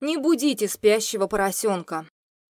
Не будите спящего поросенка.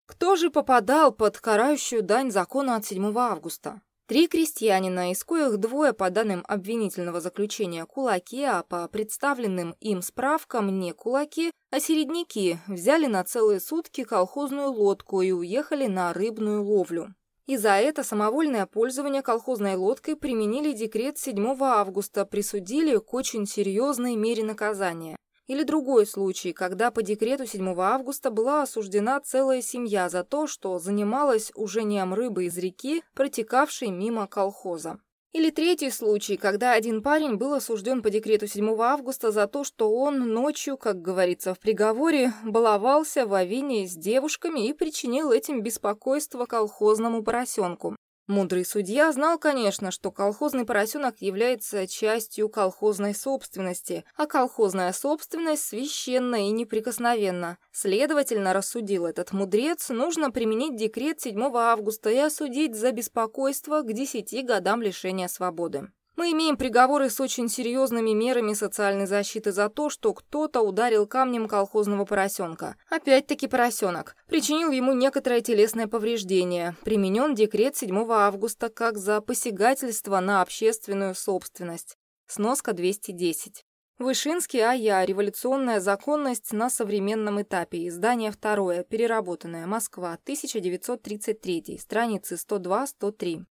Кто же попадал под карающую дань закона от 7 августа? Три крестьянина, из коих двое по данным обвинительного заключения кулаки, а по представленным им справкам не кулаки, а середняки, взяли на целые сутки колхозную лодку и уехали на рыбную ловлю. И за это самовольное пользование колхозной лодкой применили декрет 7 августа, присудили к очень серьезной мере наказания. Или другой случай, когда по декрету 7 августа была осуждена целая семья за то, что занималась ужением рыбы из реки, протекавшей мимо колхоза. Или третий случай, когда один парень был осужден по декрету 7 августа за то, что он ночью, как говорится в приговоре, баловался в авине с девушками и причинил этим беспокойство колхозному поросенку. Мудрый судья знал, конечно, что колхозный поросенок является частью колхозной собственности, а колхозная собственность священна и неприкосновенна. Следовательно, рассудил этот мудрец, нужно применить декрет 7 августа и осудить за беспокойство к 10 годам лишения свободы. Мы имеем приговоры с очень серьезными мерами социальной защиты за то, что кто-то ударил камнем колхозного поросенка. Опять-таки поросенок. Причинил ему некоторое телесное повреждение. Применен декрет 7 августа как за посягательство на общественную собственность. Сноска 210. Вышинский А.Я. Революционная законность на современном этапе. Издание второе. Переработанное. Москва. 1933. Страницы 102-103.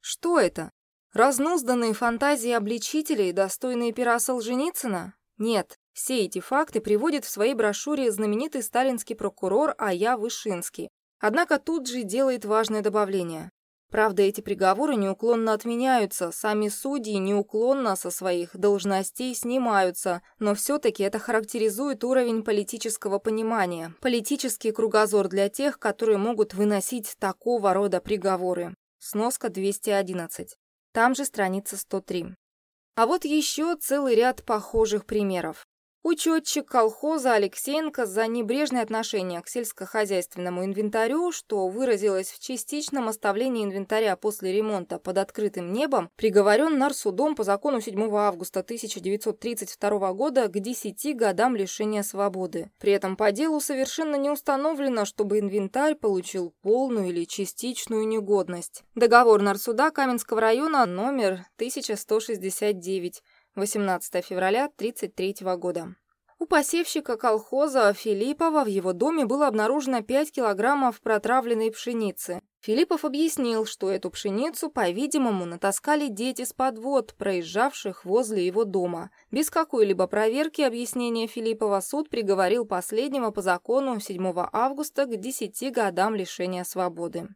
Что это? Разнузданные фантазии обличителей, достойные пера Солженицына? Нет, все эти факты приводит в своей брошюре знаменитый сталинский прокурор А.Я. Вышинский. Однако тут же делает важное добавление. Правда, эти приговоры неуклонно отменяются, сами судьи неуклонно со своих должностей снимаются, но все-таки это характеризует уровень политического понимания, политический кругозор для тех, которые могут выносить такого рода приговоры. Сноска 211. Там же страница 103. А вот еще целый ряд похожих примеров. Учетчик колхоза Алексеенко за небрежное отношение к сельскохозяйственному инвентарю, что выразилось в частичном оставлении инвентаря после ремонта под открытым небом, приговорен нарсудом по закону 7 августа 1932 года к 10 годам лишения свободы. При этом по делу совершенно не установлено, чтобы инвентарь получил полную или частичную негодность. Договор нарсуда Каменского района номер 1169 18 февраля 1933 года. У посевщика колхоза Филиппова в его доме было обнаружено 5 килограммов протравленной пшеницы. Филиппов объяснил, что эту пшеницу, по-видимому, натаскали дети с подвод, проезжавших возле его дома. Без какой-либо проверки объяснения Филиппова суд приговорил последнего по закону 7 августа к 10 годам лишения свободы.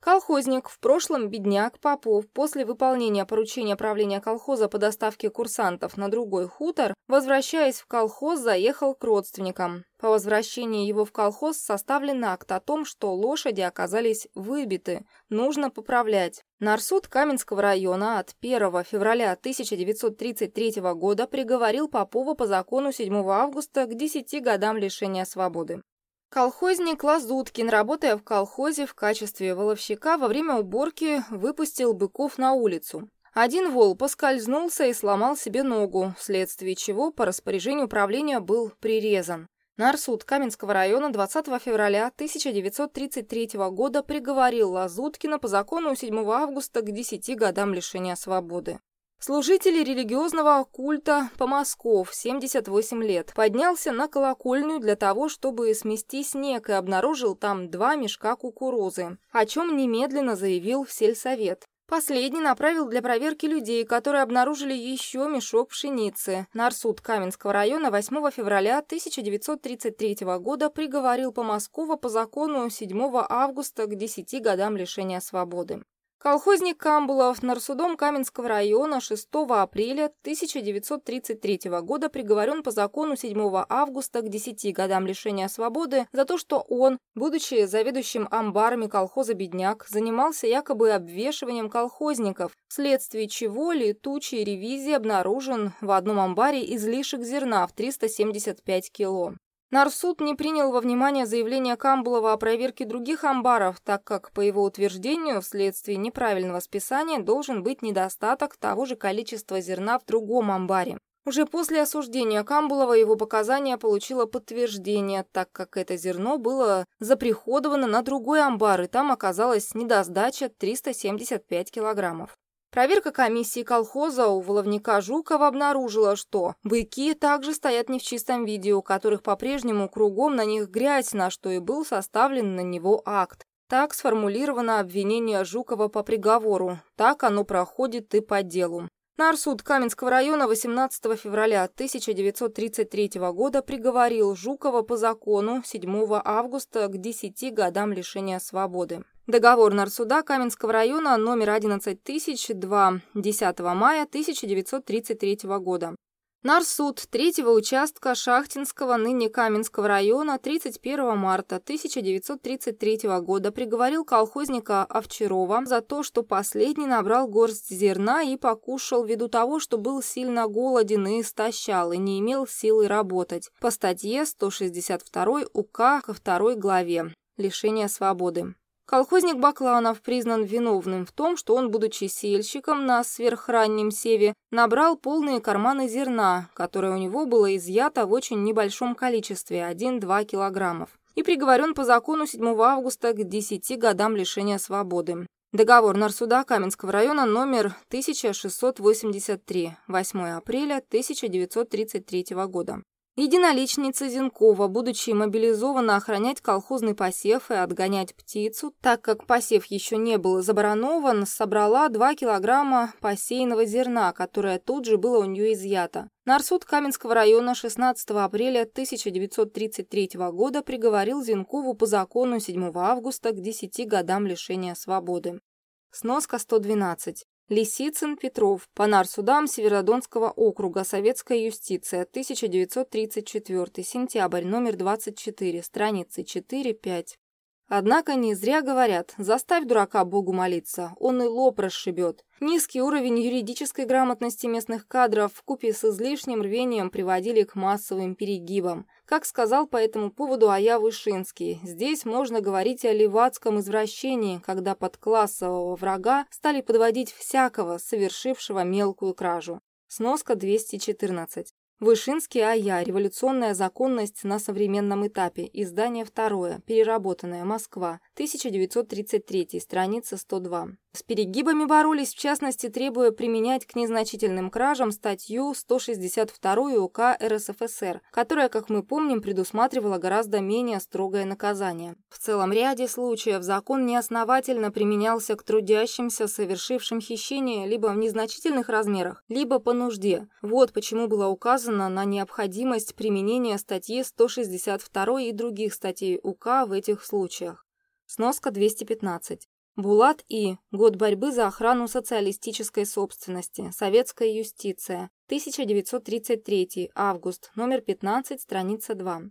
Колхозник, в прошлом бедняк Попов, после выполнения поручения правления колхоза по доставке курсантов на другой хутор, возвращаясь в колхоз, заехал к родственникам. По возвращении его в колхоз составлен акт о том, что лошади оказались выбиты, нужно поправлять. Нарсуд Каменского района от 1 февраля 1933 года приговорил Попова по закону 7 августа к 10 годам лишения свободы. Колхозник Лазуткин, работая в колхозе в качестве воловщика, во время уборки выпустил быков на улицу. Один вол поскользнулся и сломал себе ногу, вследствие чего по распоряжению управления был прирезан. Нарсуд Каменского района 20 февраля 1933 года приговорил Лазуткина по закону 7 августа к 10 годам лишения свободы. Служитель религиозного культа Помосков, 78 лет, поднялся на колокольню для того, чтобы смести снег и обнаружил там два мешка кукурузы, о чем немедленно заявил в сельсовет. Последний направил для проверки людей, которые обнаружили еще мешок пшеницы. Нарсуд Каменского района 8 февраля 1933 года приговорил Помоскова по закону 7 августа к 10 годам лишения свободы. Колхозник Камбулов нарсудом Каменского района 6 апреля 1933 года приговорен по закону 7 августа к 10 годам лишения свободы за то, что он, будучи заведующим амбарами колхоза «Бедняк», занимался якобы обвешиванием колхозников, вследствие чего летучей ревизии обнаружен в одном амбаре излишек зерна в 375 кило. Нарсуд не принял во внимание заявление Камбулова о проверке других амбаров, так как, по его утверждению, вследствие неправильного списания должен быть недостаток того же количества зерна в другом амбаре. Уже после осуждения Камбулова его показания получило подтверждение, так как это зерно было заприходовано на другой амбар, и там оказалась недосдача 375 килограммов. Проверка комиссии колхоза у воловника Жукова обнаружила, что быки также стоят не в чистом виде, у которых по-прежнему кругом на них грязь, на что и был составлен на него акт. Так сформулировано обвинение Жукова по приговору. Так оно проходит и по делу. Нарсуд Каменского района 18 февраля 1933 года приговорил Жукова по закону 7 августа к 10 годам лишения свободы. Договор Нарсуда Каменского района номер 11002 10 мая 1933 года. Нарсуд третьего участка Шахтинского, ныне Каменского района 31 марта 1933 года приговорил колхозника Овчарова за то, что последний набрал горсть зерна и покушал ввиду того, что был сильно голоден и истощал, и не имел силы работать, по статье 162 УК ко второй главе «Лишение свободы». Колхозник Бакланов признан виновным в том, что он, будучи сельщиком на сверхраннем севе, набрал полные карманы зерна, которое у него было изъято в очень небольшом количестве – 1-2 килограммов, и приговорен по закону 7 августа к 10 годам лишения свободы. Договор Нарсуда Каменского района номер 1683, 8 апреля 1933 года. Единоличница Зинкова, будучи мобилизована охранять колхозный посев и отгонять птицу, так как посев еще не был забаронован, собрала 2 килограмма посеянного зерна, которое тут же было у нее изъято. Нарсуд Каменского района 16 апреля 1933 года приговорил Зинкову по закону 7 августа к 10 годам лишения свободы. Сноска 112. Лисицын Петров. По нарсудам Северодонского округа. Советская юстиция. 1934. Сентябрь. Номер 24. Страницы 4-5. Однако не зря говорят, заставь дурака Богу молиться, он и лоб расшибет. Низкий уровень юридической грамотности местных кадров в купе с излишним рвением приводили к массовым перегибам. Как сказал по этому поводу Ая Вышинский, здесь можно говорить о левацком извращении, когда под классового врага стали подводить всякого, совершившего мелкую кражу. Сноска 214. Вышинский А.Я. Революционная законность на современном этапе. Издание второе. Переработанное. Москва. 1933. Страница 102. С перегибами боролись, в частности, требуя применять к незначительным кражам статью 162 УК РСФСР, которая, как мы помним, предусматривала гораздо менее строгое наказание. В целом ряде случаев закон неосновательно применялся к трудящимся, совершившим хищение либо в незначительных размерах, либо по нужде. Вот почему было указано на необходимость применения статьи 162 и других статей УК в этих случаях. Сноска 215. Булат И. Год борьбы за охрану социалистической собственности. Советская юстиция. 1933. Август. Номер 15. Страница 2.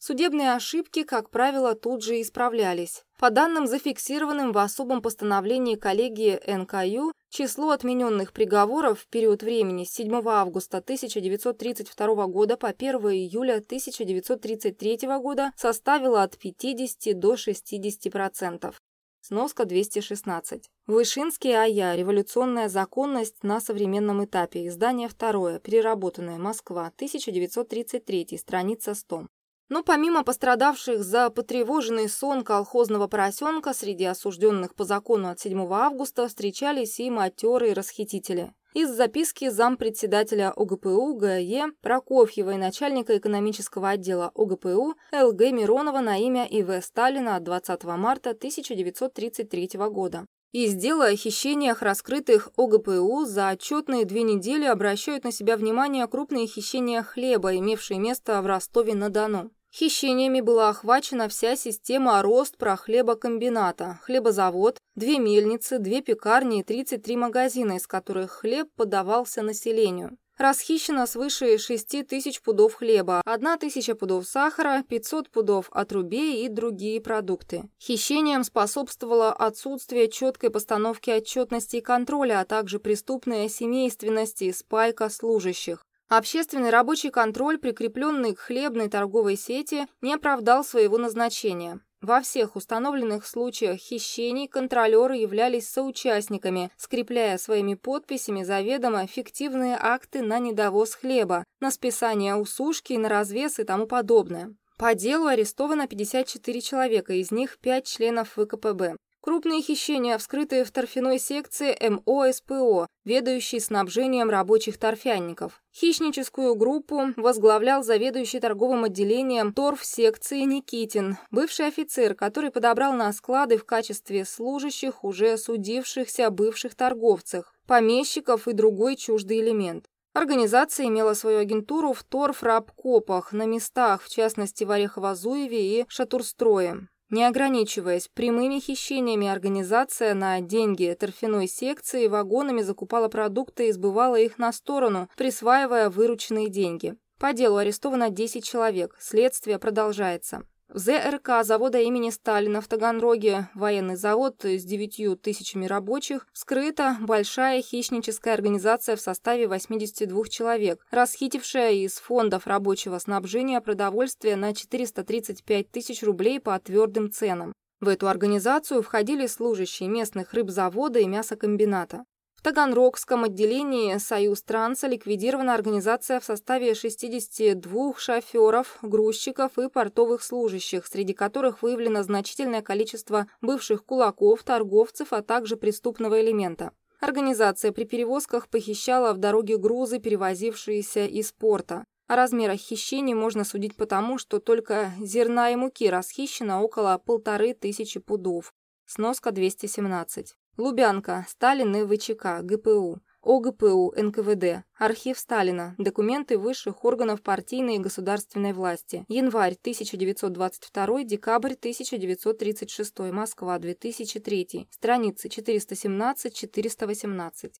Судебные ошибки, как правило, тут же исправлялись. По данным, зафиксированным в особом постановлении коллегии НКЮ, число отмененных приговоров в период времени с 7 августа 1932 года по 1 июля 1933 года составило от 50 до 60%. Сноска 216. Вышинский А.Я. Революционная законность на современном этапе. Издание второе. Переработанное. Москва. 1933. Страница 100. Но помимо пострадавших за потревоженный сон колхозного поросенка, среди осужденных по закону от 7 августа встречались и матерые расхитители. Из записки зампредседателя ОГПУ ГЕ Прокофьева и начальника экономического отдела ОГПУ ЛГ Миронова на имя И.В. Сталина от 20 марта 1933 года. Из дела о хищениях, раскрытых ОГПУ, за отчетные две недели обращают на себя внимание крупные хищения хлеба, имевшие место в Ростове-на-Дону. Хищениями была охвачена вся система Ростпрохлебокомбината, хлебозавод, две мельницы, две пекарни и 33 магазина, из которых хлеб подавался населению. Расхищено свыше 6 тысяч пудов хлеба, 1 тысяча пудов сахара, 500 пудов отрубей и другие продукты. Хищениям способствовало отсутствие четкой постановки отчетности и контроля, а также преступная семейственность и спайка служащих. Общественный рабочий контроль, прикрепленный к хлебной торговой сети, не оправдал своего назначения. Во всех установленных случаях хищений контролеры являлись соучастниками, скрепляя своими подписями заведомо фиктивные акты на недовоз хлеба, на списание усушки, на развес и тому подобное. По делу арестовано 54 человека, из них 5 членов ВКПБ. Крупные хищения, вскрытые в торфяной секции МОСПО, ведающей снабжением рабочих торфянников. Хищническую группу возглавлял заведующий торговым отделением торф секции Никитин, бывший офицер, который подобрал на склады в качестве служащих уже судившихся бывших торговцах, помещиков и другой чуждый элемент. Организация имела свою агентуру в торфрабкопах на местах, в частности в Орехово-Зуеве и Шатурстрое. Не ограничиваясь прямыми хищениями, организация на деньги торфяной секции вагонами закупала продукты и сбывала их на сторону, присваивая вырученные деньги. По делу арестовано 10 человек. Следствие продолжается. В ЗРК завода имени Сталина в Таганроге, военный завод с девятью тысячами рабочих, скрыта большая хищническая организация в составе 82 человек, расхитившая из фондов рабочего снабжения продовольствие на 435 тысяч рублей по твердым ценам. В эту организацию входили служащие местных рыбзавода и мясокомбината. В Таганрогском отделении «Союз Транса» ликвидирована организация в составе 62 шоферов, грузчиков и портовых служащих, среди которых выявлено значительное количество бывших кулаков, торговцев, а также преступного элемента. Организация при перевозках похищала в дороге грузы, перевозившиеся из порта. О размерах хищений можно судить потому, что только зерна и муки расхищено около полторы тысячи пудов. Сноска 217. Лубянка, Сталин и ВЧК, ГПУ, ОГПУ, НКВД, архив Сталина, документы высших органов партийной и государственной власти. Январь 1922, декабрь 1936, Москва, 2003, страницы 417-418.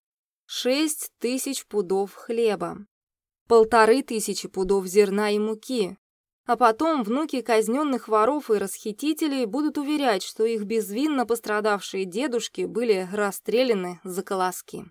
6 тысяч пудов хлеба. Полторы тысячи пудов зерна и муки, а потом внуки казненных воров и расхитителей будут уверять, что их безвинно пострадавшие дедушки были расстреляны за колоски.